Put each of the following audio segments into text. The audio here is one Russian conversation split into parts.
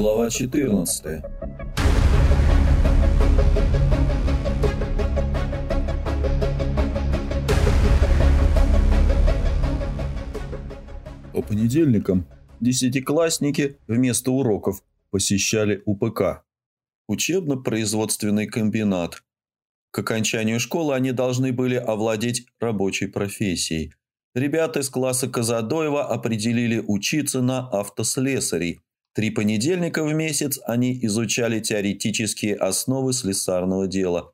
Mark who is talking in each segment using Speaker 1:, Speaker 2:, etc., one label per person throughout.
Speaker 1: Глава 14 По понедельникам десятиклассники вместо уроков посещали УПК – учебно-производственный комбинат. К окончанию школы они должны были овладеть рабочей профессией. Ребята из класса Казадоева определили учиться на автослесарей. Три понедельника в месяц они изучали теоретические основы слесарного дела.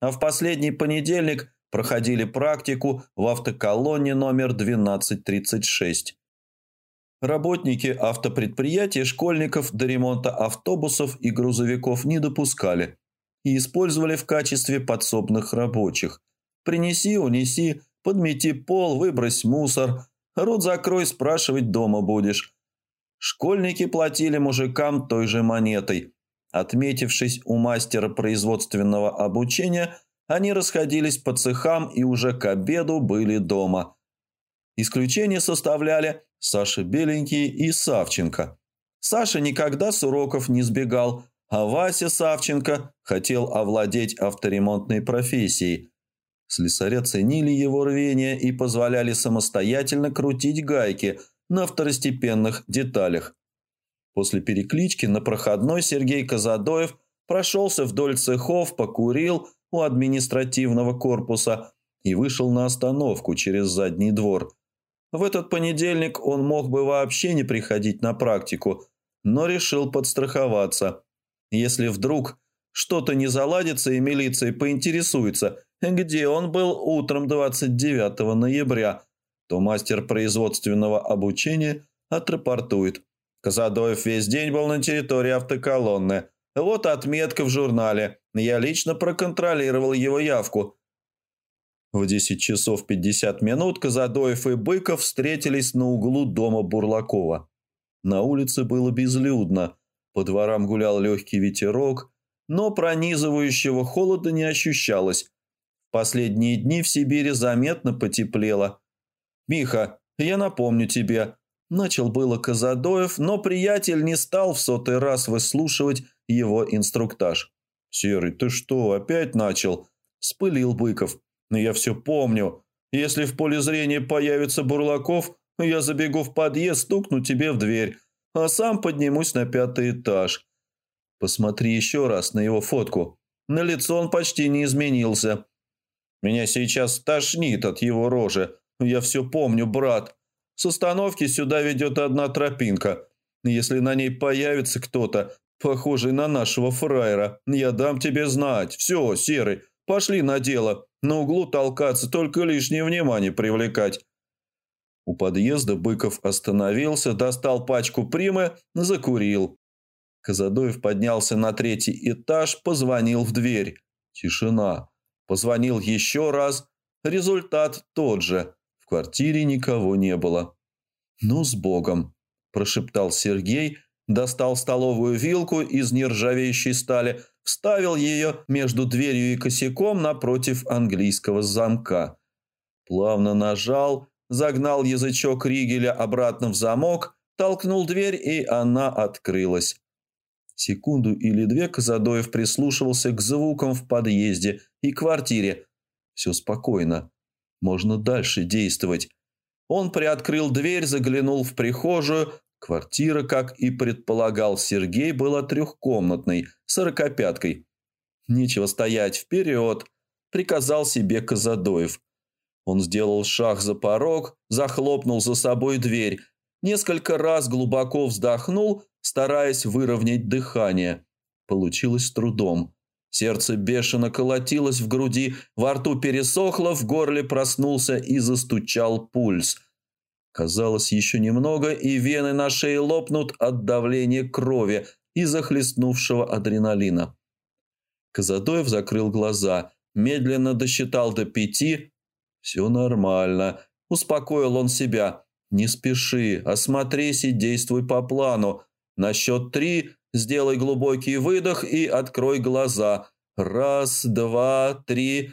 Speaker 1: А в последний понедельник проходили практику в автоколонне номер 1236. Работники автопредприятия школьников до ремонта автобусов и грузовиков не допускали и использовали в качестве подсобных рабочих. Принеси, унеси, подмети пол, выбрось мусор, рот закрой, спрашивать дома будешь. Школьники платили мужикам той же монетой. Отметившись у мастера производственного обучения, они расходились по цехам и уже к обеду были дома. Исключение составляли Саша Беленький и Савченко. Саша никогда с уроков не сбегал, а Вася Савченко хотел овладеть авторемонтной профессией. Слесаря ценили его рвение и позволяли самостоятельно крутить гайки – на второстепенных деталях. После переклички на проходной Сергей Казадоев прошелся вдоль цехов, покурил у административного корпуса и вышел на остановку через задний двор. В этот понедельник он мог бы вообще не приходить на практику, но решил подстраховаться. Если вдруг что-то не заладится и милиция поинтересуется, где он был утром 29 ноября – то мастер производственного обучения отрапортует. Казадоев весь день был на территории автоколонны. Вот отметка в журнале. Я лично проконтролировал его явку. В 10 часов 50 минут Казадоев и Быков встретились на углу дома Бурлакова. На улице было безлюдно. По дворам гулял легкий ветерок, но пронизывающего холода не ощущалось. В последние дни в Сибири заметно потеплело – «Миха, я напомню тебе». Начал было Казадоев, но приятель не стал в сотый раз выслушивать его инструктаж. «Серый, ты что, опять начал?» – спылил Быков. «Я все помню. Если в поле зрения появится Бурлаков, я забегу в подъезд, стукну тебе в дверь, а сам поднимусь на пятый этаж. Посмотри еще раз на его фотку. На лицо он почти не изменился. Меня сейчас тошнит от его рожи. «Я все помню, брат. С остановки сюда ведет одна тропинка. Если на ней появится кто-то, похожий на нашего фраера, я дам тебе знать. Все, Серый, пошли на дело. На углу толкаться, только лишнее внимание привлекать». У подъезда Быков остановился, достал пачку примы, закурил. Казадоев поднялся на третий этаж, позвонил в дверь. Тишина. Позвонил еще раз. Результат тот же квартире никого не было. «Ну, с Богом!» – прошептал Сергей, достал столовую вилку из нержавеющей стали, вставил ее между дверью и косяком напротив английского замка. Плавно нажал, загнал язычок ригеля обратно в замок, толкнул дверь, и она открылась. Секунду или две Казадоев прислушивался к звукам в подъезде и квартире. Все спокойно. Можно дальше действовать. Он приоткрыл дверь, заглянул в прихожую. Квартира, как и предполагал Сергей, была трехкомнатной, сорокопяткой. «Нечего стоять, вперед!» – приказал себе Казадоев. Он сделал шаг за порог, захлопнул за собой дверь, несколько раз глубоко вздохнул, стараясь выровнять дыхание. Получилось с трудом. Сердце бешено колотилось в груди, во рту пересохло, в горле проснулся и застучал пульс. Казалось, еще немного, и вены на шее лопнут от давления крови и захлестнувшего адреналина. Казадоев закрыл глаза, медленно досчитал до пяти. «Все нормально», – успокоил он себя. «Не спеши, осмотрись и действуй по плану. На счет три Сделай глубокий выдох и открой глаза. Раз, два, три.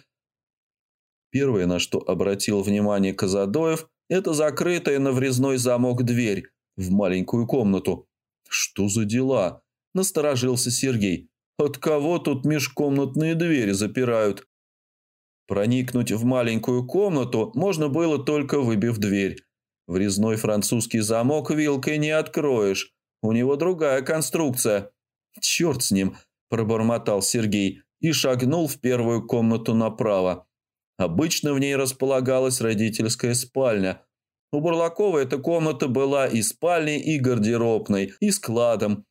Speaker 1: Первое, на что обратил внимание Казадоев, это закрытая на врезной замок дверь в маленькую комнату. Что за дела? насторожился Сергей. «От кого тут межкомнатные двери запирают?» Проникнуть в маленькую комнату можно было только выбив дверь. Врезной французский замок вилкой не откроешь. У него другая конструкция. «Черт с ним!» – пробормотал Сергей и шагнул в первую комнату направо. Обычно в ней располагалась родительская спальня. У Бурлакова эта комната была и спальней, и гардеробной, и складом.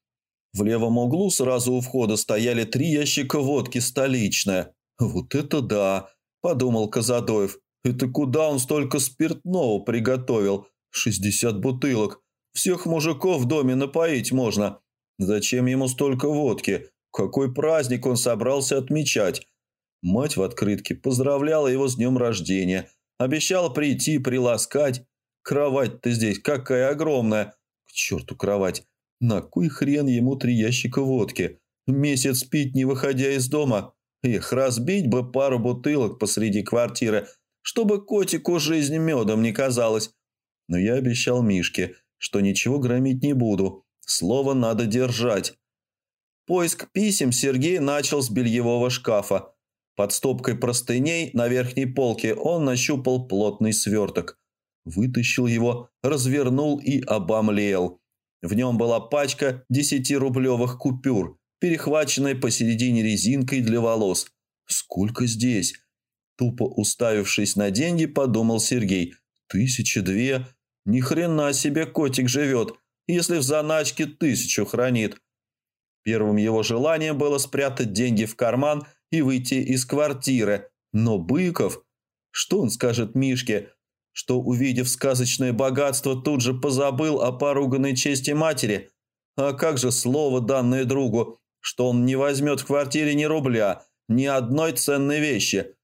Speaker 1: В левом углу сразу у входа стояли три ящика водки столичная. «Вот это да!» – подумал Казадоев. «Это куда он столько спиртного приготовил? Шестьдесят бутылок. Всех мужиков в доме напоить можно. Зачем ему столько водки? Какой праздник он собрался отмечать?» Мать в открытке поздравляла его с днем рождения. Обещала прийти, приласкать. Кровать-то здесь какая огромная. К черту кровать. На кой хрен ему три ящика водки? Месяц пить, не выходя из дома. Эх, разбить бы пару бутылок посреди квартиры, чтобы котику жизнь медом не казалась. Но я обещал Мишке, что ничего громить не буду. Слово надо держать. Поиск писем Сергей начал с бельевого шкафа. Под стопкой простыней на верхней полке он нащупал плотный сверток. Вытащил его, развернул и обомлел. В нем была пачка десятирублевых купюр, перехваченная посередине резинкой для волос. «Сколько здесь?» Тупо уставившись на деньги, подумал Сергей. «Тысяча две? Ни хрена себе котик живет, если в заначке тысячу хранит». Первым его желанием было спрятать деньги в карман – и выйти из квартиры. Но Быков... Что он скажет Мишке? Что, увидев сказочное богатство, тут же позабыл о поруганной чести матери? А как же слово, данное другу, что он не возьмет в квартире ни рубля, ни одной ценной вещи?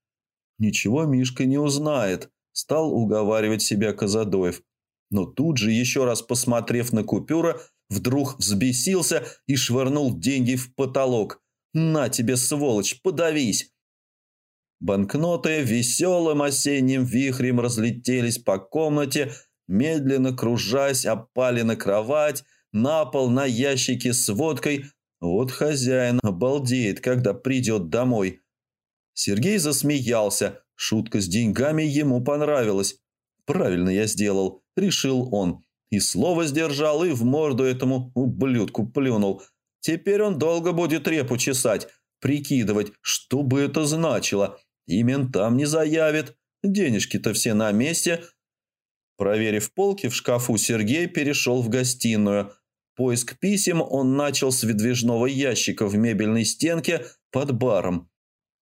Speaker 1: Ничего Мишка не узнает, стал уговаривать себя Казадоев. Но тут же, еще раз посмотрев на купюры, вдруг взбесился и швырнул деньги в потолок. «На тебе, сволочь, подавись!» Банкноты веселым осенним вихрем разлетелись по комнате, медленно кружась, опали на кровать, на пол, на ящики с водкой. Вот хозяин обалдеет, когда придет домой. Сергей засмеялся. Шутка с деньгами ему понравилась. «Правильно я сделал», — решил он. И слово сдержал, и в морду этому ублюдку плюнул. Теперь он долго будет репу чесать, прикидывать, что бы это значило. И ментам не заявит. Денежки-то все на месте. Проверив полки в шкафу, Сергей перешел в гостиную. Поиск писем он начал с выдвижного ящика в мебельной стенке под баром.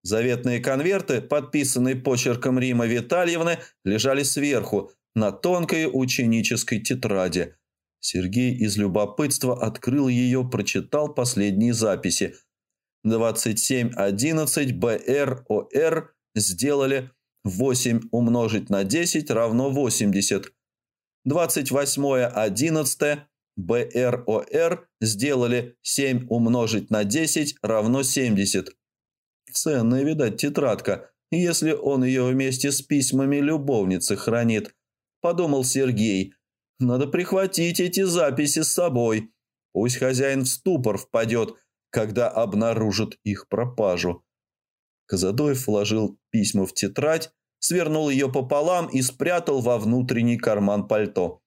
Speaker 1: Заветные конверты, подписанные почерком Рима Витальевны, лежали сверху, на тонкой ученической тетради – Сергей из любопытства открыл ее, прочитал последние записи. 2711 БРОР сделали 8 умножить на 10 равно 80. 2811 БРОР сделали 7 умножить на 10 равно 70. Ценная, видать, тетрадка, если он ее вместе с письмами любовницы хранит, подумал Сергей – надо прихватить эти записи с собой. Пусть хозяин в ступор впадет, когда обнаружит их пропажу. Казадоев вложил письма в тетрадь, свернул ее пополам и спрятал во внутренний карман пальто.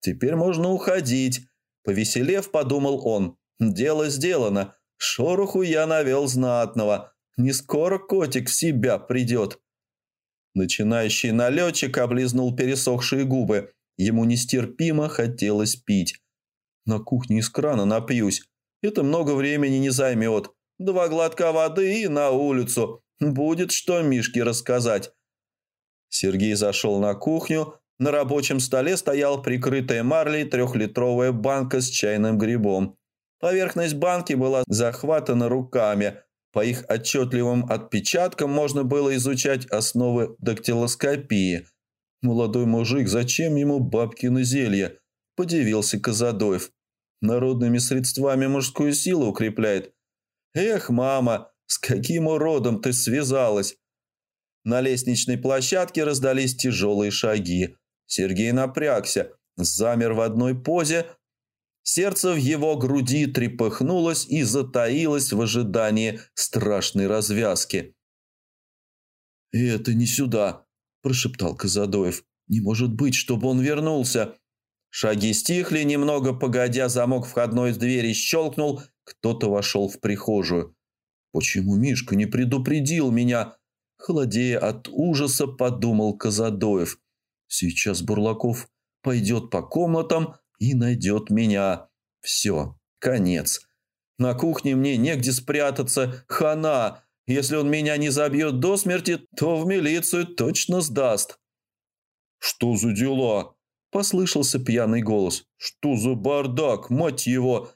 Speaker 1: «Теперь можно уходить», — повеселев, подумал он. «Дело сделано. Шороху я навел знатного. Не скоро котик в себя придет». Начинающий налетчик облизнул пересохшие губы Ему нестерпимо хотелось пить. На кухне из крана напьюсь. Это много времени не займет. Два глотка воды и на улицу. Будет что Мишке рассказать. Сергей зашел на кухню. На рабочем столе стояла прикрытая марлей трехлитровая банка с чайным грибом. Поверхность банки была захватана руками. По их отчетливым отпечаткам можно было изучать основы дактилоскопии – «Молодой мужик, зачем ему бабкины зелья?» – подивился Казадоев. «Народными средствами мужскую силу укрепляет». «Эх, мама, с каким уродом ты связалась?» На лестничной площадке раздались тяжелые шаги. Сергей напрягся, замер в одной позе. Сердце в его груди трепыхнулось и затаилось в ожидании страшной развязки. «Это не сюда», – прошептал Казадоев. «Не может быть, чтобы он вернулся». Шаги стихли, немного погодя, замок входной двери щелкнул, кто-то вошел в прихожую. «Почему Мишка не предупредил меня?» Холодея от ужаса, подумал Казадоев. «Сейчас Бурлаков пойдет по комнатам и найдет меня. Все, конец. На кухне мне негде спрятаться. Хана! Если он меня не забьет до смерти, то в милицию точно сдаст». «Что за дела?» – послышался пьяный голос. «Что за бардак, мать его!»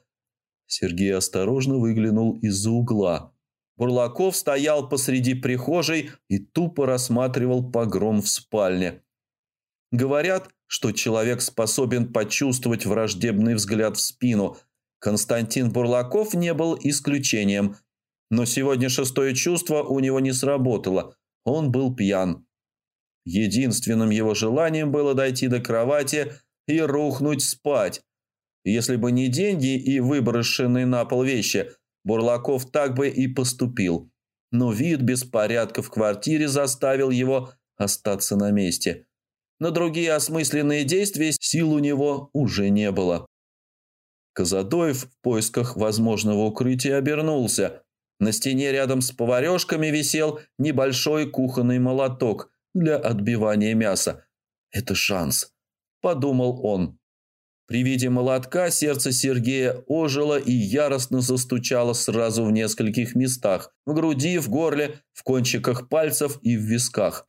Speaker 1: Сергей осторожно выглянул из-за угла. Бурлаков стоял посреди прихожей и тупо рассматривал погром в спальне. Говорят, что человек способен почувствовать враждебный взгляд в спину. Константин Бурлаков не был исключением. Но сегодня шестое чувство у него не сработало. Он был пьян. Единственным его желанием было дойти до кровати и рухнуть спать. Если бы не деньги и выброшенные на пол вещи, Бурлаков так бы и поступил. Но вид беспорядка в квартире заставил его остаться на месте. На другие осмысленные действия сил у него уже не было. Казадоев в поисках возможного укрытия обернулся. На стене рядом с поварешками висел небольшой кухонный молоток для отбивания мяса. «Это шанс», – подумал он. При виде молотка сердце Сергея ожило и яростно застучало сразу в нескольких местах – в груди, в горле, в кончиках пальцев и в висках.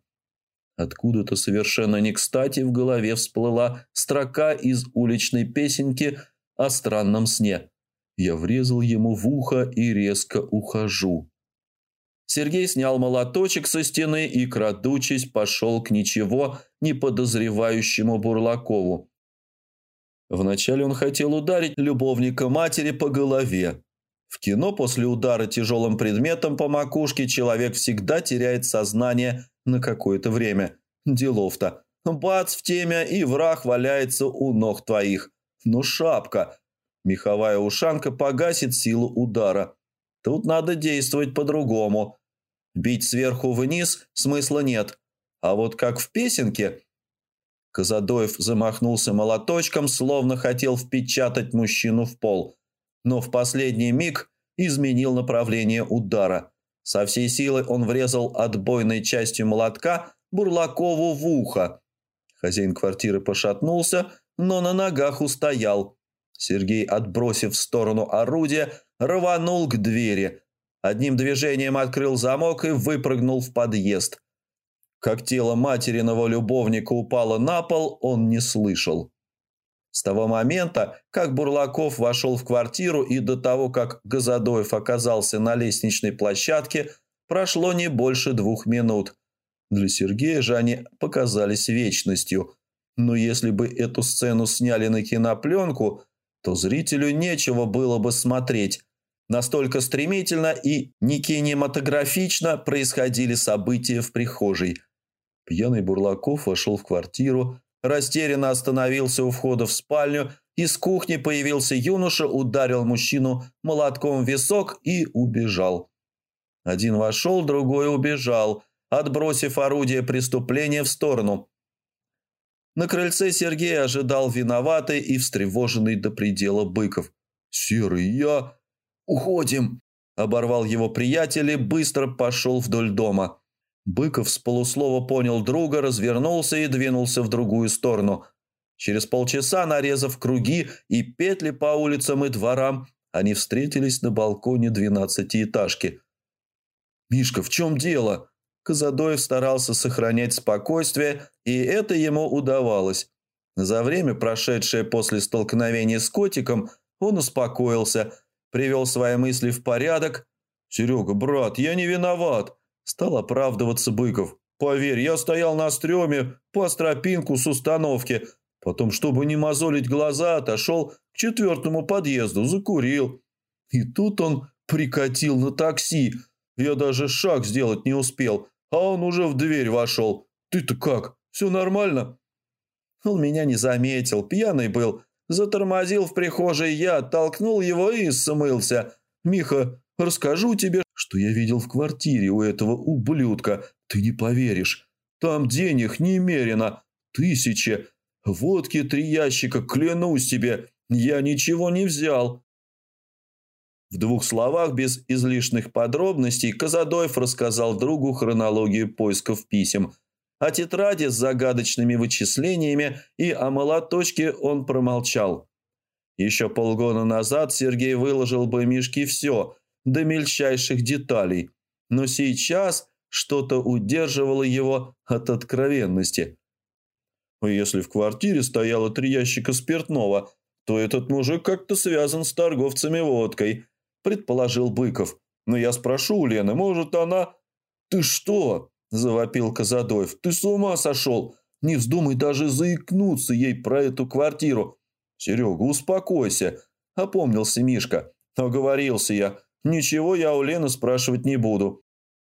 Speaker 1: Откуда-то совершенно не кстати в голове всплыла строка из уличной песенки о странном сне. Я врезал ему в ухо и резко ухожу. Сергей снял молоточек со стены и, крадучись, пошел к ничего не подозревающему Бурлакову. Вначале он хотел ударить любовника матери по голове. В кино после удара тяжелым предметом по макушке человек всегда теряет сознание на какое-то время. Делов-то. Бац в теме, и враг валяется у ног твоих. Ну шапка. Меховая ушанка погасит силу удара. Тут надо действовать по-другому. Бить сверху вниз смысла нет. А вот как в песенке Казадоев замахнулся молоточком, словно хотел впечатать мужчину в пол, но в последний миг изменил направление удара. Со всей силы он врезал отбойной частью молотка Бурлакову в ухо. Хозяин квартиры пошатнулся, но на ногах устоял. Сергей, отбросив в сторону орудия, рванул к двери. Одним движением открыл замок и выпрыгнул в подъезд. Как тело материного любовника упало на пол, он не слышал. С того момента, как Бурлаков вошел в квартиру и до того, как Газадоев оказался на лестничной площадке, прошло не больше двух минут. Для Сергея же они показались вечностью. Но если бы эту сцену сняли на кинопленку, то зрителю нечего было бы смотреть. Настолько стремительно и не кинематографично происходили события в прихожей – Пьяный Бурлаков вошел в квартиру, растерянно остановился у входа в спальню, из кухни появился юноша, ударил мужчину молотком в висок и убежал. Один вошел, другой убежал, отбросив орудие преступления в сторону. На крыльце Сергей ожидал виноватый и встревоженный до предела Быков. «Серый, я...» «Уходим!» – оборвал его приятель и быстро пошел вдоль дома. Быков с полуслова понял друга, развернулся и двинулся в другую сторону. Через полчаса, нарезав круги и петли по улицам и дворам, они встретились на балконе двенадцатиэтажки. «Мишка, в чем дело?» Казадоев старался сохранять спокойствие, и это ему удавалось. За время, прошедшее после столкновения с котиком, он успокоился, привел свои мысли в порядок. «Серега, брат, я не виноват. Стал оправдываться Быков. «Поверь, я стоял на стреме по стропинку с установки. Потом, чтобы не мозолить глаза, отошел к четвертому подъезду, закурил. И тут он прикатил на такси. Я даже шаг сделать не успел, а он уже в дверь вошел. Ты-то как? Все нормально?» Он меня не заметил, пьяный был. Затормозил в прихожей я, толкнул его и смылся. Миха, расскажу тебе, что я видел в квартире у этого ублюдка. Ты не поверишь. Там денег немерено. Тысячи. Водки три ящика, клянусь тебе. Я ничего не взял. В двух словах, без излишних подробностей, Казадоев рассказал другу хронологию поисков писем. О тетради с загадочными вычислениями и о молоточке он промолчал. Еще полгода назад Сергей выложил бы Мишке все, до мельчайших деталей, но сейчас что-то удерживало его от откровенности. Если в квартире стояло три ящика спиртного, то этот мужик как-то связан с торговцами водкой, предположил Быков. Но я спрошу у Лены, может она... Ты что? Завопил Казадоев. Ты с ума сошел? Не вздумай даже заикнуться ей про эту квартиру. Серега, успокойся. Опомнился Мишка. Оговорился я. Ничего я у Лены спрашивать не буду.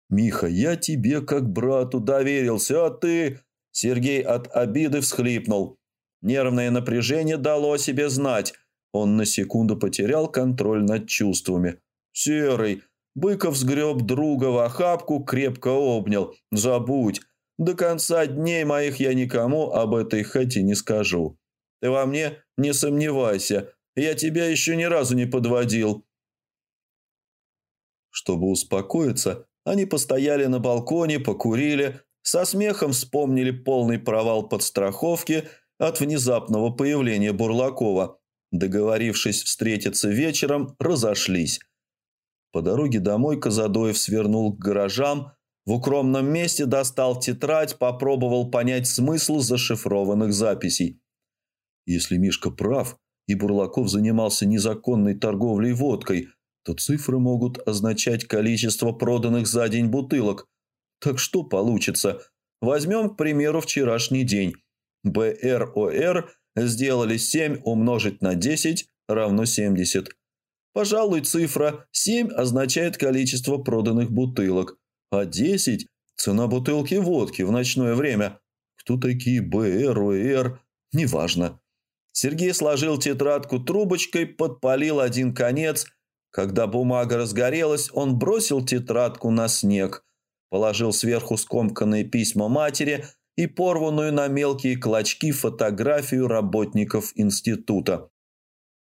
Speaker 1: Миха, я тебе как брату доверился, а ты... Сергей от обиды всхлипнул. Нервное напряжение дало о себе знать. Он на секунду потерял контроль над чувствами. «Серый!» Быков сгреб друга в охапку, крепко обнял. «Забудь! До конца дней моих я никому об этой хате не скажу. Ты во мне не сомневайся. Я тебя еще ни разу не подводил». Чтобы успокоиться, они постояли на балконе, покурили, со смехом вспомнили полный провал подстраховки от внезапного появления Бурлакова. Договорившись встретиться вечером, разошлись. По дороге домой Казадоев свернул к гаражам, в укромном месте достал тетрадь, попробовал понять смысл зашифрованных записей. Если Мишка прав, и Бурлаков занимался незаконной торговлей водкой, то цифры могут означать количество проданных за день бутылок. Так что получится? Возьмем, к примеру, вчерашний день. БРОР сделали 7 умножить на 10 равно 70. Пожалуй, цифра 7 означает количество проданных бутылок, а 10 – цена бутылки водки в ночное время. Кто такие БРОР? Неважно. Сергей сложил тетрадку трубочкой, подпалил один конец. Когда бумага разгорелась, он бросил тетрадку на снег – положил сверху скомканные письма матери и порванную на мелкие клочки фотографию работников института.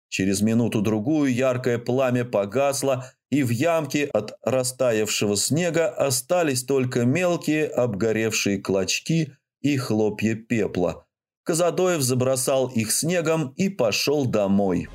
Speaker 1: Через минуту-другую яркое пламя погасло, и в ямке от растаявшего снега остались только мелкие обгоревшие клочки и хлопья пепла. Казадоев забросал их снегом и пошел домой.